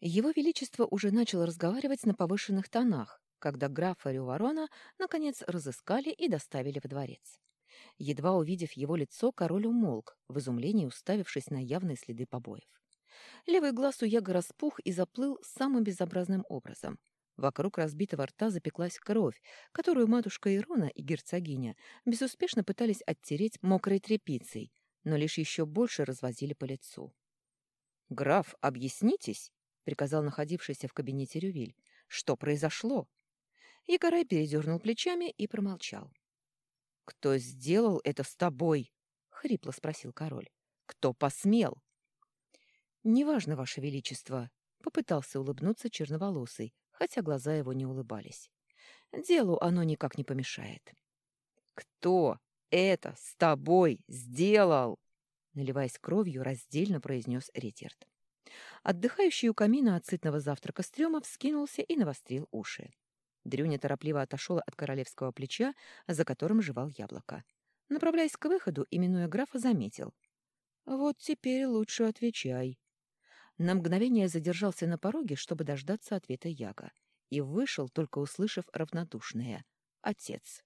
Его Величество уже начал разговаривать на повышенных тонах, когда графа Рюворона наконец разыскали и доставили в дворец. Едва увидев его лицо, король умолк, в изумлении уставившись на явные следы побоев. Левый глаз у Яга распух и заплыл самым безобразным образом. Вокруг разбитого рта запеклась кровь, которую матушка Ирона и герцогиня безуспешно пытались оттереть мокрой тряпицей, но лишь еще больше развозили по лицу. «Граф, объяснитесь!» — приказал находившийся в кабинете Рювиль. «Что произошло?» Егорай передернул плечами и промолчал. «Кто сделал это с тобой?» — хрипло спросил король. «Кто посмел?» «Неважно, ваше величество», — попытался улыбнуться черноволосый, хотя глаза его не улыбались. «Делу оно никак не помешает». «Кто это с тобой сделал?» Наливаясь кровью, раздельно произнес Ретьерд. Отдыхающий у камина от сытного завтрака стрёма вскинулся и навострил уши. Дрюня торопливо отошел от королевского плеча, за которым жевал яблоко. Направляясь к выходу, именуя графа, заметил. «Вот теперь лучше отвечай». На мгновение задержался на пороге, чтобы дождаться ответа Яга, и вышел, только услышав равнодушное. «Отец».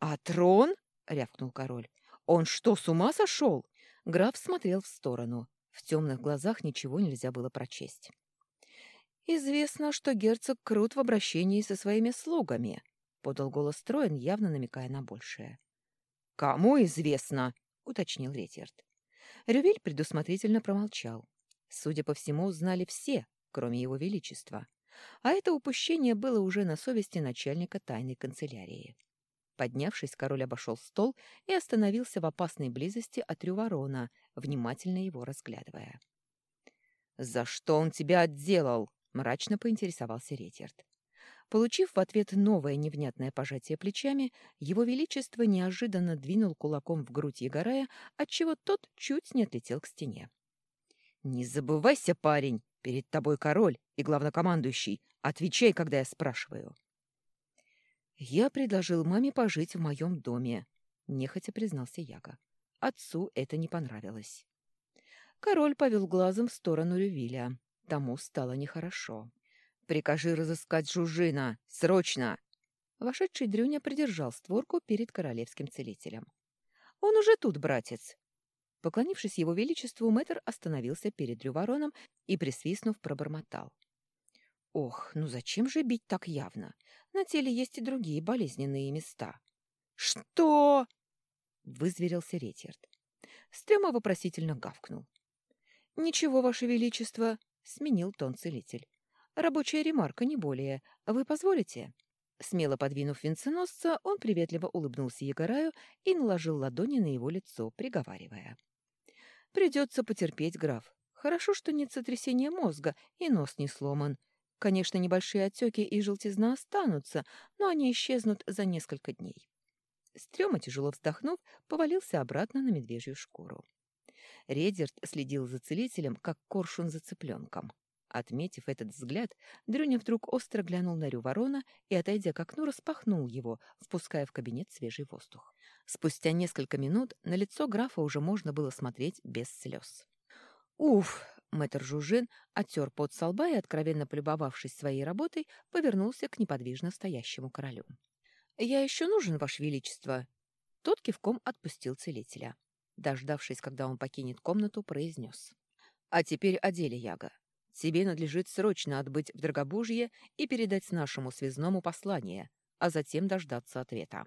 «А трон?» — рявкнул король. «Он что, с ума сошел?» Граф смотрел в сторону. В темных глазах ничего нельзя было прочесть. «Известно, что герцог крут в обращении со своими слугами», — подал голос Троин, явно намекая на большее. «Кому известно?» — уточнил Ретьерд. Рювель предусмотрительно промолчал. Судя по всему, знали все, кроме его величества. А это упущение было уже на совести начальника тайной канцелярии. Поднявшись, король обошел стол и остановился в опасной близости от Рюворона, внимательно его разглядывая. «За что он тебя отделал?» — мрачно поинтересовался Ретьерд. Получив в ответ новое невнятное пожатие плечами, его величество неожиданно двинул кулаком в грудь Егорая, отчего тот чуть не отлетел к стене. «Не забывайся, парень! Перед тобой король и главнокомандующий. Отвечай, когда я спрашиваю». «Я предложил маме пожить в моем доме», — нехотя признался Яга. Отцу это не понравилось. Король повел глазом в сторону Рювиля. Тому стало нехорошо. «Прикажи разыскать Жужина! Срочно!» Вошедший Дрюня придержал створку перед королевским целителем. «Он уже тут, братец!» Поклонившись его величеству, мэтр остановился перед Дрювороном и, присвистнув, пробормотал. «Ох, ну зачем же бить так явно? На теле есть и другие болезненные места». «Что?» — вызверился Ретьерд. Стрёма вопросительно гавкнул. «Ничего, ваше величество!» — сменил тон целитель. «Рабочая ремарка, не более. Вы позволите?» Смело подвинув венценосца, он приветливо улыбнулся Егораю и наложил ладони на его лицо, приговаривая. «Придется потерпеть, граф. Хорошо, что нет сотрясения мозга и нос не сломан. Конечно, небольшие отеки и желтизна останутся, но они исчезнут за несколько дней». Стрёма, тяжело вздохнув, повалился обратно на медвежью шкуру. Редерт следил за целителем, как коршун за цыпленком. Отметив этот взгляд, Дрюня вдруг остро глянул на Рю ворона и, отойдя к окну, распахнул его, впуская в кабинет свежий воздух. Спустя несколько минут на лицо графа уже можно было смотреть без слез. «Уф!» — мэтр Жужин оттер пот со лба и, откровенно полюбовавшись своей работой, повернулся к неподвижно стоящему королю. «Я еще нужен, Ваше Величество!» Тот кивком отпустил целителя дождавшись, когда он покинет комнату, произнес. «А теперь о деле, Яга. Тебе надлежит срочно отбыть в Драгобужье и передать нашему связному послание, а затем дождаться ответа».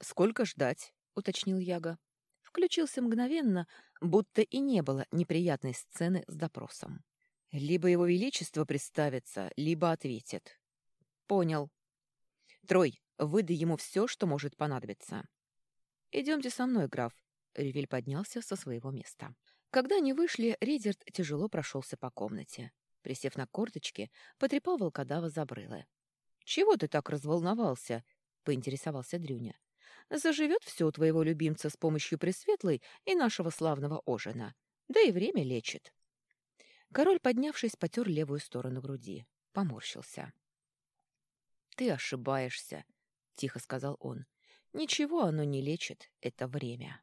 «Сколько ждать?» — уточнил Яга. Включился мгновенно, будто и не было неприятной сцены с допросом. «Либо его величество представится, либо ответит». «Понял. Трой, выдай ему все, что может понадобиться». «Идемте со мной, граф. Ревель поднялся со своего места. Когда они вышли, Редерт тяжело прошелся по комнате. Присев на корточки, потрепал волкодава за брылы. «Чего ты так разволновался?» — поинтересовался Дрюня. «Заживет все у твоего любимца с помощью Пресветлой и нашего славного Ожина. Да и время лечит». Король, поднявшись, потер левую сторону груди. Поморщился. «Ты ошибаешься», — тихо сказал он. «Ничего оно не лечит, это время».